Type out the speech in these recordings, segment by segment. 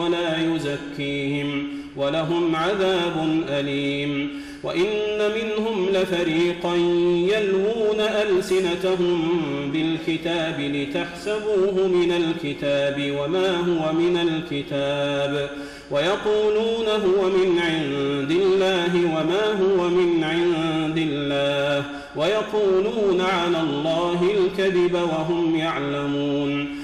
ولا يزكيهم ولهم عذاب أليم. وإن منهم لفريقا يلوون ألسنتهم بالكتاب لتحسبوه من الكتاب وما هو من الكتاب. ويقولون هو من عند الله وما هو من عند الله. ويقولون على الله الكذب وهم يعلمون.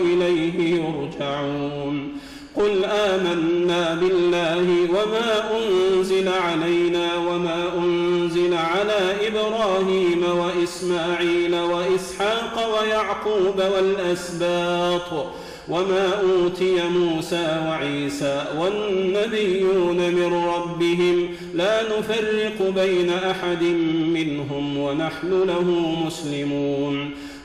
وإليه يرجعون. قل آمنا بالله وما أنزل علينا وما أنزل على إبراهيم وإسماعيل وإسحاق ويعقوب والأسباط وما أوتي موسى وعيسى والنبيون من ربهم لا نفرق بين أحد منهم ونحن له مسلمون.